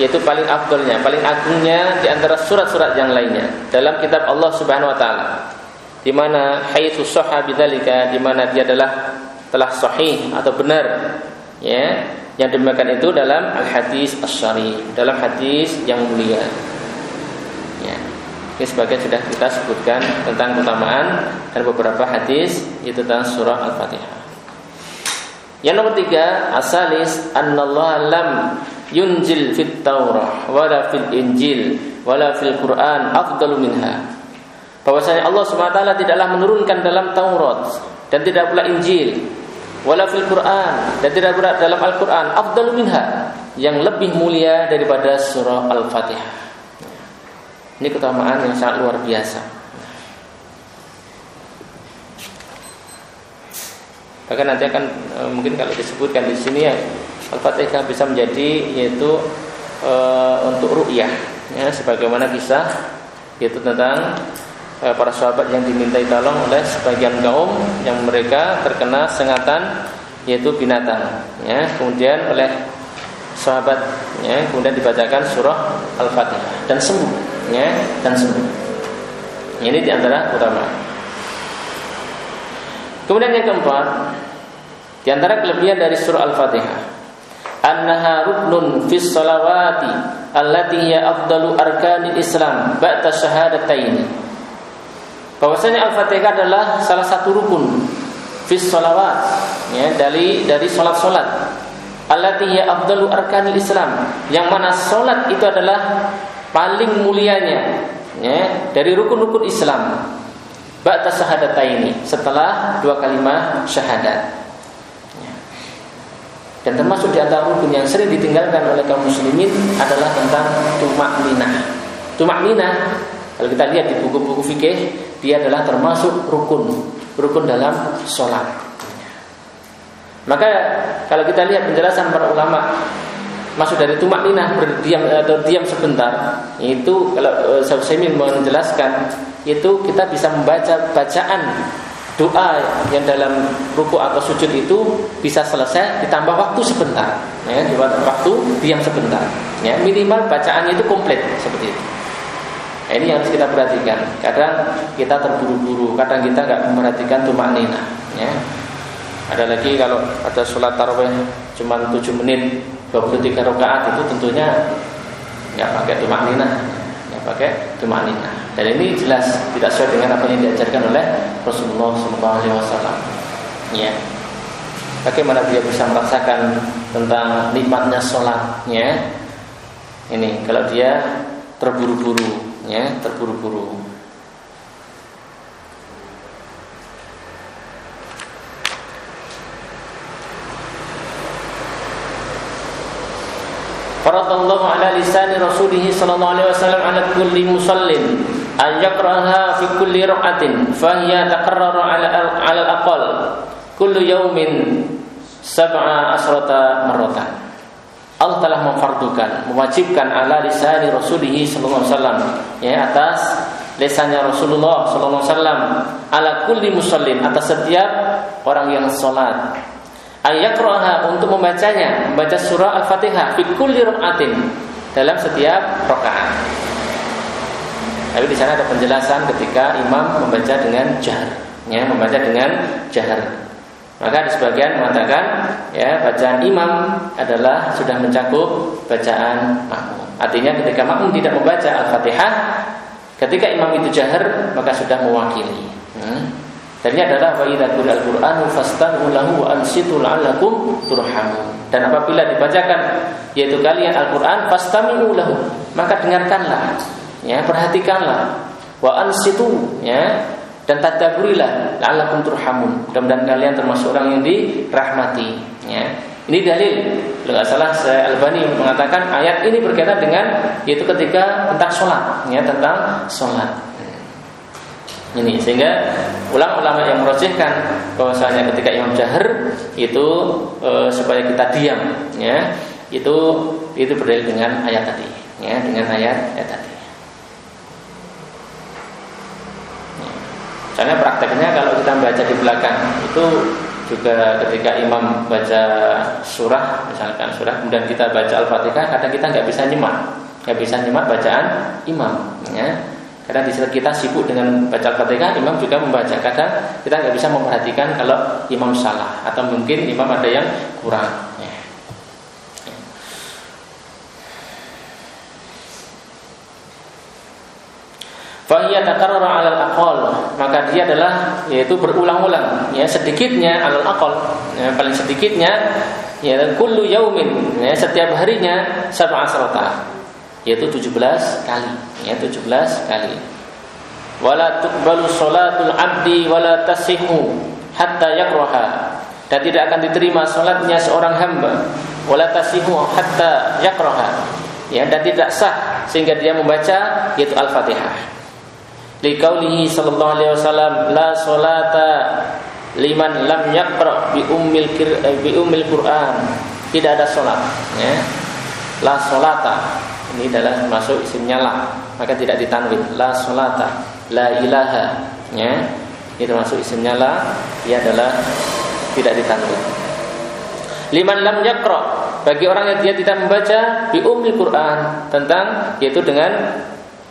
yaitu paling afdolnya, paling agungnya di antara surat-surat yang lainnya dalam kitab Allah Subhanahu wa taala. Di mana haitsu sahha di mana dia adalah telah sahih atau benar ya. Yang demikian itu dalam al-hadis asy-syarif, dalam hadis yang mulia. Ini sebagai sudah kita sebutkan tentang keutamaan dan beberapa hadis itu tentang surah Al-Fatihah. Yang nomor tiga, asalis annallah lam yunjil fit Taurah wala fil Injil wala fil Quran afdalu minha. Bahwasanya Allah SWT tidaklah menurunkan dalam Taurat dan tidak pula Injil wala fil Quran dan tidak pula dalam Al-Quran afdalu minha yang lebih mulia daripada surah Al-Fatihah. Ini keutamaan yang sangat luar biasa. Bahkan nanti akan e, mungkin kalau disebutkan di sini ya Al-Fatihah bisa menjadi yaitu e, untuk ru'yah ya sebagaimana kisah yaitu tentang e, para sahabat yang dimintai tolong oleh sebagian kaum yang mereka terkena sengatan yaitu binatang ya kemudian oleh sahabat ya kemudian dibacakan surah Al-Fatihah dan sembuh ya dan sembuh. Ini di antara utama. Kemudian yang keempat, di antara kelebihan dari surah Al-Fatihah, annaha ruknun fis salawati allati hiya afdalu arkanil Islam ba'da syahadataini. Bahwasanya Al-Fatihah adalah salah satu rukun fis salawat ya dari dari salat-salat allati hiya afdalu arkanil Islam yang mana salat itu adalah paling mulianya ya, dari rukun-rukun Islam. Ba'da ini setelah dua kalimat syahadat. Ya. dan termasuk di antara rukun yang sering ditinggalkan oleh kaum muslimin adalah tentang tumak nina tumak nina kalau kita lihat di buku-buku fikih dia adalah termasuk rukun rukun dalam sholat. Maka kalau kita lihat penjelasan para ulama masuk dari tumak nina berdiam atau diam sebentar. Itu kalau saya ingin menjelaskan itu kita bisa membaca bacaan doa yang dalam ruku atau sujud itu bisa selesai ditambah waktu sebentar. Ya waktu diam sebentar. Ya minimal bacaannya itu komplit seperti itu. Nah, ini yang harus kita perhatikan. Kadang kita terburu-buru kadang kita nggak memperhatikan tumak nina. Ya. Ada lagi kalau ada sholat tarawih cuma 7 menit 23 rakaat itu tentunya nggak pakai tumak nina. Nggak pakai tumak nina. Dan ini jelas tidak sesuai dengan apa yang diajarkan oleh Rasulullah SAW ya. Bagaimana dia bisa merasakan tentang nikmatnya sholatnya Ini kalau dia terburu-buru, ya, terburu-buru. Faradallahu ala lisani rasulih sallallahu alaihi wasallam ala kulli musallin an yaqraha fi kulli raq'atin fa hiya taqarraru ala ala al-aqal kullu yawmin sab'a asrata marratan Allah telah memfardukan, mewajibkan ala lisani Rasulih sallallahu alaihi wasallam ya atas lisannya Rasulullah sallallahu alaihi wasallam ala kulli musallin atas setiap orang yang salat ayakraha untuk membacanya membaca surah Al-Fatihah fi kulli dalam setiap rakaat. Tapi di sana ada penjelasan ketika imam membaca dengan jahar, ya, membaca dengan jahar. Maka di sebagian mengatakan ya bacaan imam adalah sudah mencakup bacaan makmum. Artinya ketika makmum tidak membaca Al-Fatihah, ketika imam itu jahar maka sudah mewakili. Hmm. Ini adalah wa idza quri'al Qur'anu fastami'u lahu wa ansitu la'allakum turhamun. Dan apabila dibacakan yaitu kalian Al-Qur'an fastami'u lahu, maka dengarkanlah, ya, perhatikanlah wa ansitu, ya, dan tadabburilah la'allakum turhamun. Mudah-mudahan kalian termasuk orang yang dirahmati, ya. Ini dalil. Kalau nggak salah saya Albani mengatakan ayat ini berkaitan dengan yaitu ketika tentang sholat, ya tentang sholat. Ini sehingga ulama-ulama yang merojihkan bahwasanya ketika imam jahar itu e, supaya kita diam, ya itu itu berdalil dengan ayat tadi, ya dengan ayat ayat tadi. Karena prakteknya kalau kita baca di belakang itu juga ketika imam baca surah misalkan surah kemudian kita baca al-fatihah kadang kita nggak bisa nyimak nggak bisa nyimak bacaan imam ya karena di saat kita sibuk dengan baca fatihah imam juga membaca. Kadang kita nggak bisa memperhatikan kalau imam salah atau mungkin imam ada yang kurang. Ya. Fahiyah takarrara alal aqal. Maka dia adalah Yaitu berulang-ulang. Ya Sedikitnya alal aqal. Ya, Paling sedikitnya ya Kullu yaumin. Ya, Setiap harinya Sab'a asrata Yaitu 17 kali. Ya 17 kali. Wala tuqbalu salatul abdi Wala tasihu Hatta yakroha Dan tidak akan diterima salatnya seorang hamba. Wala tasihu hatta yakroha Ya, dan tidak sah sehingga dia membaca yaitu Al-Fatihah. Liqaulihi sallallahu alaihi wasallam la salata liman lam yaqra bi ummil eh, bi ummil Qur'an. Tidak ada salat, ya. La salata. Ini adalah masuk isimnya la, maka tidak ditanwin. La salata, la ilaha, ya. Itu masuk isimnya la, dia adalah tidak ditanwin. Liman lam yaqra bagi orang yang dia tidak membaca bi ummil Qur'an tentang yaitu dengan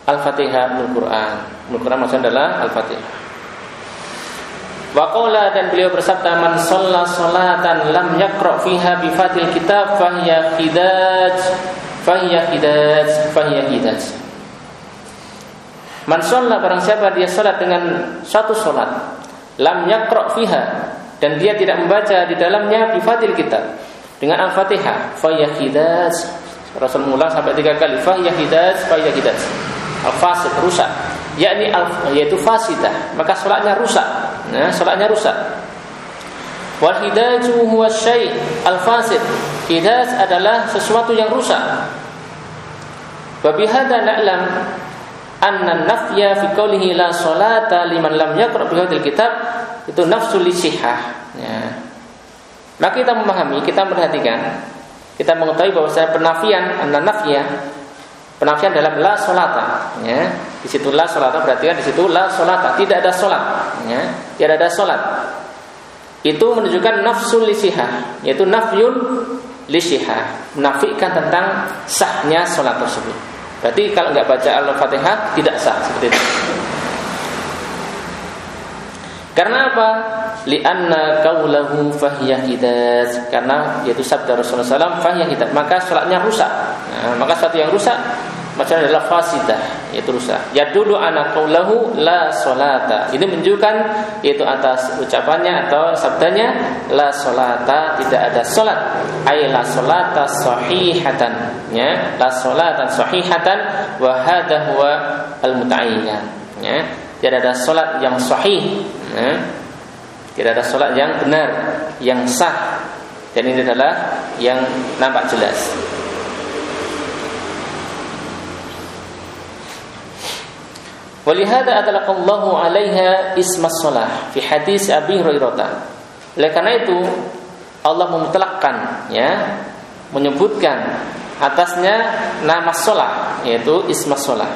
Al-Fatihah Al-Quran Al-Quran maksudnya adalah Al-Fatihah Waqala dan beliau bersabda man shalla salatan lam yaqra fiha bi fatil kitab fahiya khidaj fahiya khidaj Man shalla barang siapa dia salat dengan satu salat lam yaqra fiha dan dia tidak membaca di dalamnya bi fatil kitab dengan Al-Fatihah fahiya khidaj Rasul mengulang sampai tiga kali fahiya khidaj fahiya khidaj fasid rusak. Yakni yaitu fasidah maka salatnya rusak. Nah salatnya rusak wal hidaju huwa syai' al fasid hidaj adalah sesuatu yang rusak wa bihadza na'lam anna nafya fi qawlihi la salata liman lam yaqra bi kitab itu nafsul lisihah ya. maka kita memahami kita perhatikan kita mengetahui bahwa saya penafian anna nafya Penafian dalam la solata, ya. Di situ la solata berarti kan di situ la solata, tidak ada solat, ya. Tidak ada solat. Itu menunjukkan nafsul lisihah, yaitu nafyun lisihah, menafikan tentang sahnya solat tersebut. Berarti kalau nggak baca al-fatihah tidak sah seperti itu. Karena apa? Lianna kaulahu fahiyah hidat. Karena yaitu sabda Rasulullah SAW fahiyah hidat. Maka sholatnya rusak. Nah, maka satu yang rusak maksudnya adalah fasidah yaitu rusak. Ya dulu anak kaulahu la solata. Ini menunjukkan yaitu atas ucapannya atau sabdanya la solata tidak ada solat. Ay la solata sahihatan ya la salatan sahihatan wa hadha huwa al mutaayyan ya tidak ada salat yang sahih ya. tidak ada salat yang benar yang sah dan ini adalah yang nampak jelas Walihada adalah Allahu alaiha ismas salah fi hadis Abi Hurairah. Oleh karena itu Allah memutlakkan ya menyebutkan atasnya nama sholat yaitu ismas sholat.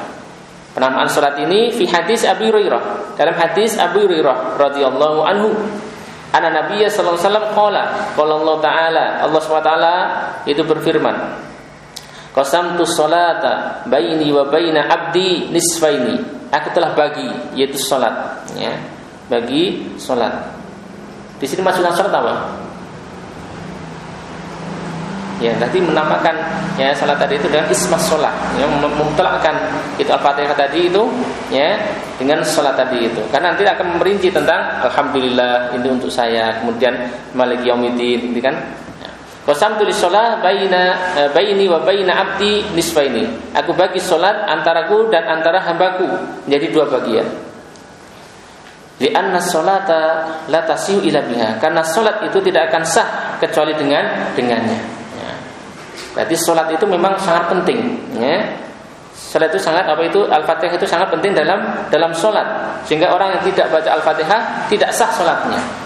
Penamaan sholat ini fi hadis Abi Hurairah dalam hadis Abi Hurairah radhiyallahu anhu Ana Nabiya sallallahu alaihi wasallam qala qala Allah taala Allah SWT itu berfirman Qasamtu sholata baini wa baina abdi nisfaini. Aku telah bagi yaitu salat. Ya bagi salat. Di sini maksudnya salat apa? ya nanti menamakan ya salat tadi itu dengan ismas sholat yang memutlakan itu al-fatihah tadi itu ya dengan sholat tadi itu. Karena nanti akan merinci tentang alhamdulillah ini untuk saya. Kemudian malik yaumidin ini kan Kosam tulis sholat baina eh, baini wa baina abdi nisfaini. Aku bagi sholat antaraku dan antara hambaku menjadi dua bagian. Di anna sholata la tasiu ila. Karena sholat itu tidak akan sah kecuali dengan dengannya. Berarti sholat itu memang sangat penting, ya. Sholat itu sangat apa itu al-fatihah itu sangat penting dalam dalam sholat sehingga orang yang tidak baca al-fatihah tidak sah sholatnya.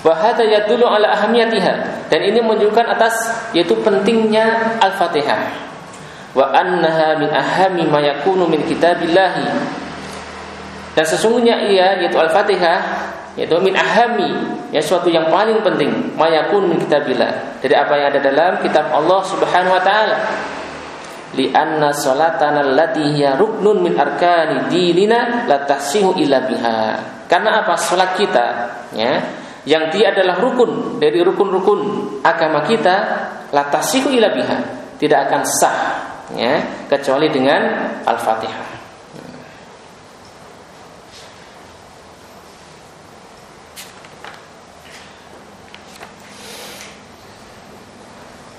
Wahada dulu ala ahamiyatiha. Dan ini menunjukkan atas yaitu pentingnya al-fatihah. Wa annaha min ahami ma yakunu min kitabillahi. Dan sesungguhnya ia yaitu al-fatihah yaitu min ahami ya suatu yang paling penting mayakun min kitabillah. Dari apa yang ada dalam kitab Allah Subhanahu wa taala. Li anna salatana allati hiya ruknun min arkani dinina la tahsihu illa biha. Karena apa? Salat kita ya yang dia adalah rukun dari rukun-rukun agama kita la tahsihu illa biha tidak akan sah ya kecuali dengan al-Fatihah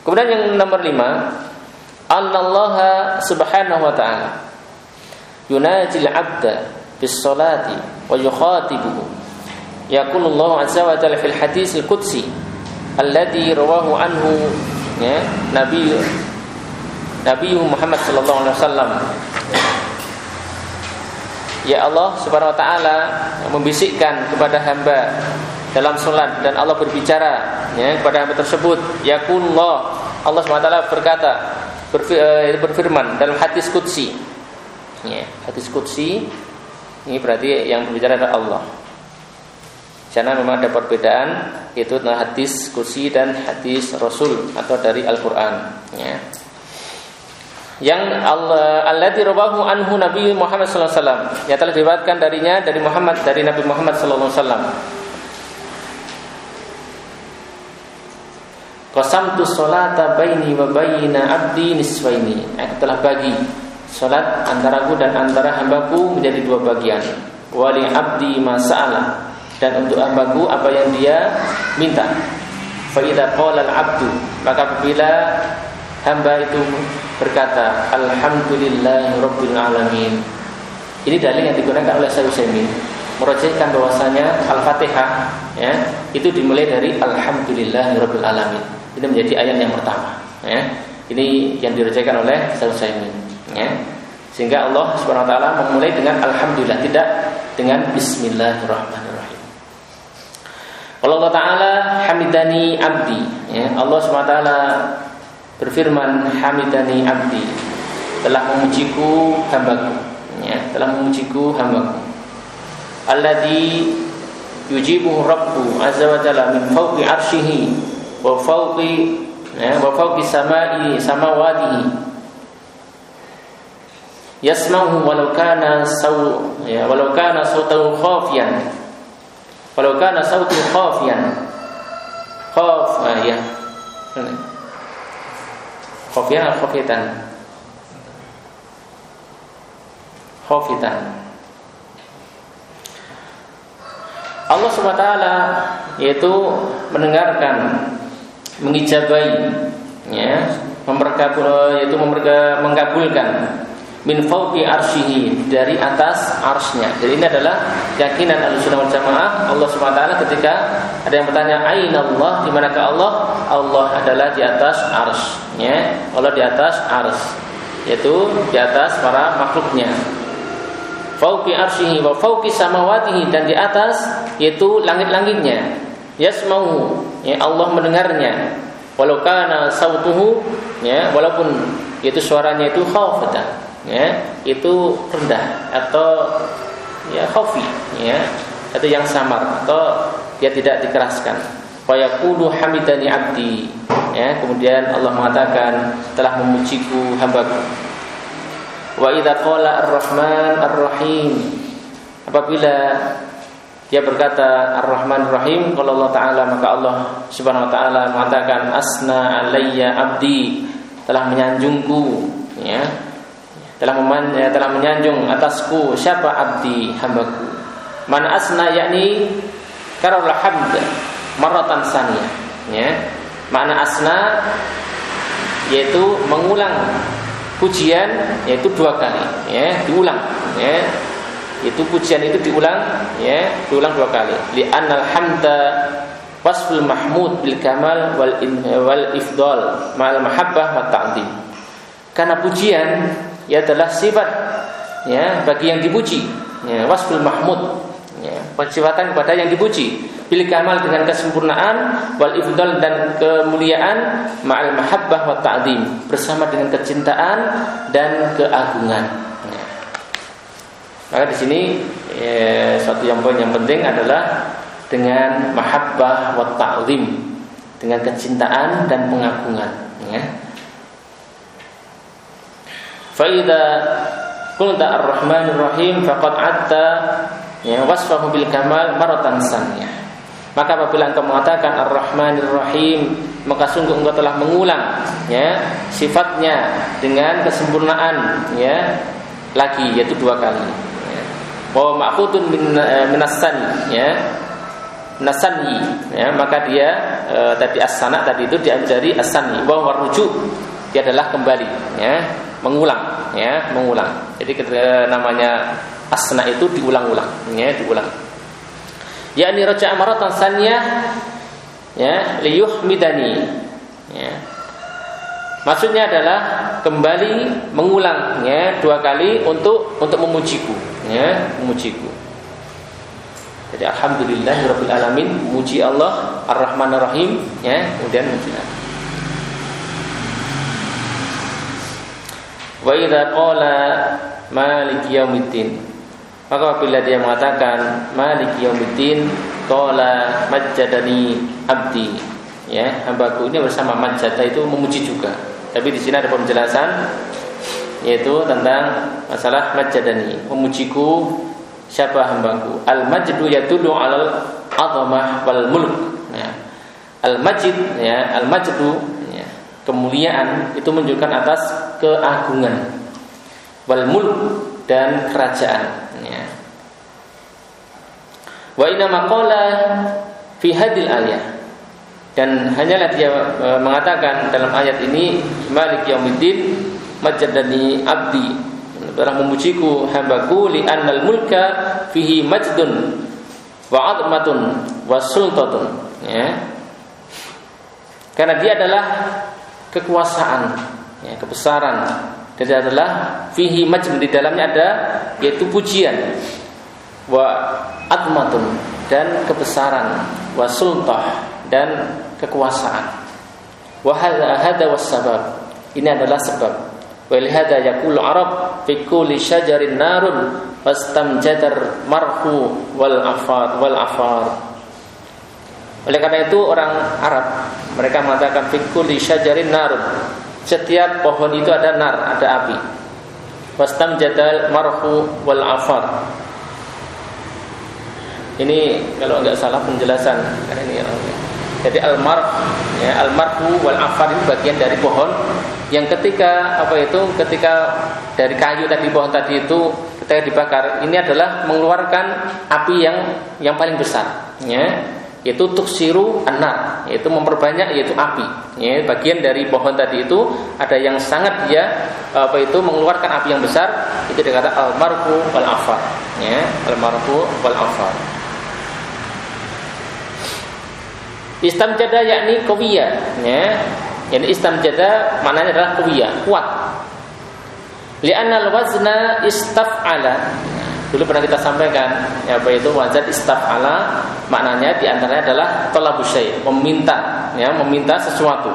Kemudian yang nomor lima, Allah Subhanahu wa taala yunajil 'abda bis salati wa yukhatibuhu. Yaqulu Allah azza wa jalla fil hadis al-qudsi alladhi rawahu anhu ya Nabi Nabi Muhammad sallallahu alaihi wasallam. Ya Allah Subhanahu wa taala membisikkan kepada hamba dalam sholat dan Allah berbicara ya, kepada hamba tersebut. Yakullah Allah SWT berkata eh, berfirman dalam hadis kudsi ya, hadis kudsi ini berarti yang berbicara adalah Allah karena memang ada perbedaan itu hadis kursi dan hadis Rasul atau dari Al-Quran ya. yang Allah Allah rawahu anhu Nabi Muhammad wasallam yang telah diriwayatkan darinya dari Muhammad dari Nabi Muhammad sallallahu alaihi wasallam sholata baini wa baina abdi nisfaini. Aku telah bagi salat antaraku dan antara hambaku menjadi dua bagian. Wali abdi masalah dan untuk hambaku apa yang dia minta. Fa idza qala al-abdu maka apabila hamba itu berkata alhamdulillahi rabbil alamin. Ini dalil yang digunakan oleh Syekh Utsaimin merojihkan bahwasanya Al-Fatihah ya, itu dimulai dari alhamdulillahi rabbil alamin. Ini menjadi ayat yang pertama. Ya. Ini yang dirujukkan oleh Saimin. Ya. Sehingga Allah Subhanahu wa taala memulai dengan alhamdulillah, tidak dengan bismillahirrahmanirrahim. Allah taala hamidani abdi, ya. Allah taala berfirman hamidani abdi. Telah memujiku hambaku. Ya telah memujiku hambaku. Alladzi yujibuhu rabbu azza wa jalla min fawqi arsyihi wa fawqi ya, wa fawqi samai samawatihi. Yasma'uhu walau kana saw ya walau kana sautahu khafiyan walau kana sautuhu khafiyan khaf ah, ya khafiyan atau khafitan khafitan Allah SWT yaitu mendengarkan mengijabai ya. Memperkabul yaitu mengkabulkan min fauqi arsyihi dari atas arsnya. Jadi ini adalah keyakinan Ahlussunnah wal Jamaah Allah taala ketika ada yang bertanya aina Allah di manakah Allah? Allah adalah di atas arsy-nya. Allah di atas arsy yaitu di atas para makhluknya. Fauqi arsyihi wa fauqi samawatihi dan di atas yaitu langit-langitnya. Yasmau ya Allah mendengarnya. Walau kana sautuhu ya walaupun yaitu suaranya itu khafatan ya itu rendah atau ya khafi ya atau yang samar atau dia tidak dikeraskan. Fayaqulu hamidani abdi ya kemudian Allah mengatakan telah memujiku hambaku. Wa idza qala ar-rahman ar-rahim apabila dia berkata Ar-Rahman Ar-Rahim kalau Allah Ta'ala maka Allah Subhanahu Wa Ta'ala mengatakan Asna alayya abdi telah menyanjungku ya telah ya, telah menyanjung atasku siapa abdi hambaku? Man asna yakni karul hamd maratan saniyah ya. Mana asna yaitu mengulang pujian yaitu dua kali ya diulang ya. Itu pujian itu diulang ya diulang dua kali. Li anal hamda wasful mahmud bil kamal wal in, wal ifdal ma'al mahabbah wa ta'zim karena pujian ya adalah sifat ya bagi yang dipuji ya wasful mahmud ya kepada yang dipuji pilih kamal dengan kesempurnaan wal ifdal dan kemuliaan ma'al mahabbah wa ta'zim bersama dengan kecintaan dan keagungan ya. maka di sini ya, satu yang poin yang penting adalah dengan mahabbah wa ta'zim dengan kecintaan dan pengagungan ya Faida qulta ar-rahmanir rahim faqad atta ya wasfahu bil kamal maratan. Maka apabila engkau mengatakan Ar-Rahmanir Rahim, maka sungguh engkau telah mengulang ya sifatnya dengan kesempurnaan ya lagi yaitu dua kali. Ya. Wa ma'khudun min eh, ya. Nasani ya maka dia e, tadi asana tadi itu diambil dari asani wa rujuk dia adalah kembali ya mengulang ya mengulang. Jadi ketika namanya asna itu diulang-ulang ya diulang. Yakni raja amaratan saniyah ya liyuhmidani ya. Maksudnya adalah kembali mengulang ya dua kali untuk untuk memujiku ya memujiku. Jadi alhamdulillahirabbil alamin muji Allah ar-rahmanir rahim ya kemudian muji Allah Wa idza qala Malik yaumiddin. Maka apabila dia mengatakan Malik yaumiddin qala majjadani abdi. Ya hambaku ini bersama majjada itu memuji juga. Tapi di sini ada penjelasan yaitu tentang masalah majjadani memujiku siapa hambaku. Al majdu yadullu alal azamah wal mulk. Ya. al majid ya al majdu kemuliaan itu menunjukkan atas keagungan. Wal mulk dan kerajaan. Ya. Wa inna maqala fi hadil ayat dan hanyalah dia e, mengatakan dalam ayat ini Malik Yaumiddin majadani abdi. Telah memujiku hambaku li annal mulka fihi majdun wa admatun wa sultatun. Ya. Karena dia adalah kekuasaan, ya, kebesaran. Jadi adalah fihi majm di dalamnya ada yaitu pujian wa atmatun dan kebesaran wa sultah dan kekuasaan. Wa hadza sabab. Ini adalah sebab. Wa lihada yaqulu Arab fi kulli syajarin narun fastamjadar marhu wal afar wal afar oleh karena itu orang Arab mereka mengatakan fikul syajarin narun. Setiap pohon itu ada nar, ada api. Wastam jadal marhu wal afar. Ini kalau nggak salah penjelasan ini jadi almarh ya almarhu wal afar ini bagian dari pohon yang ketika apa itu ketika dari kayu tadi pohon tadi itu ketika dibakar ini adalah mengeluarkan api yang yang paling besar ya yaitu tuksiru anar yaitu memperbanyak yaitu api. Ya, bagian dari pohon tadi itu ada yang sangat dia apa itu mengeluarkan api yang besar itu dikata al-marfu wal afar. Ya, al-marfu wal afar. Istamjada yakni kawiyah, ya. Yang istamjada maknanya adalah kawiyah, kuat. Li'anna al-wazna istaf'ala. Dulu pernah kita sampaikan ya, apa itu wazat istaf'ala maknanya di antaranya adalah talabus meminta ya, meminta sesuatu.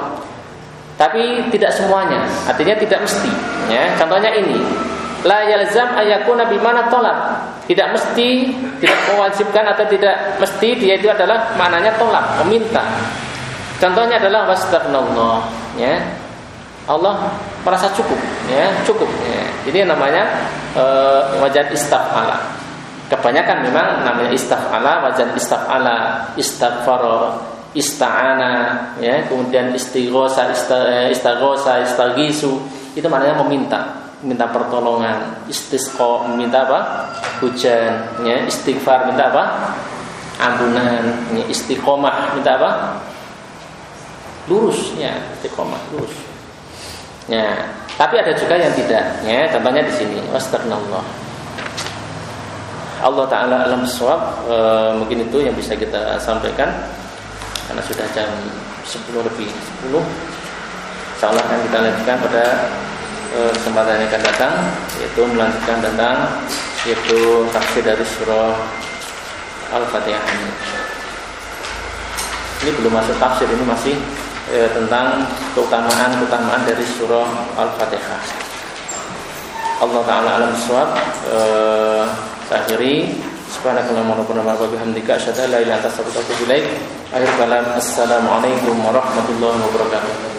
Tapi tidak semuanya, artinya tidak mesti. Ya, contohnya ini, la yalzam ayakuna bimana tolak tidak mesti tidak mewajibkan atau tidak mesti dia itu adalah maknanya tolak meminta contohnya adalah wastaghnallah ya Allah merasa cukup ya cukup ya. ini namanya e, wajah istafala kebanyakan memang namanya istafala wajah istafala istighfar ista'ana ya kemudian istighosa istaghosa istagisu itu maknanya meminta minta pertolongan, istisqa minta apa? hujan, ya, istighfar minta apa? ampunan, ya, istiqomah minta apa? lurus, ya, istiqomah lurus. Ya, tapi ada juga yang tidak, ya, contohnya di sini, wastaghnallah. Allah taala alam suap e, mungkin itu yang bisa kita sampaikan karena sudah jam 10 lebih 10 Insyaallah akan kita lanjutkan pada kesempatan yang akan datang yaitu melanjutkan tentang yaitu tafsir dari surah Al-Fatihah ini. Ini belum masuk tafsir ini masih eh, tentang keutamaan-keutamaan dari surah Al-Fatihah. Allah taala alam suwab eh, akhiri subhanakallahumma wa bihamdika asyhadu an la ilaha illa anta astaghfiruka wa atubu ilaik. Akhir kalam assalamualaikum warahmatullahi wabarakatuh.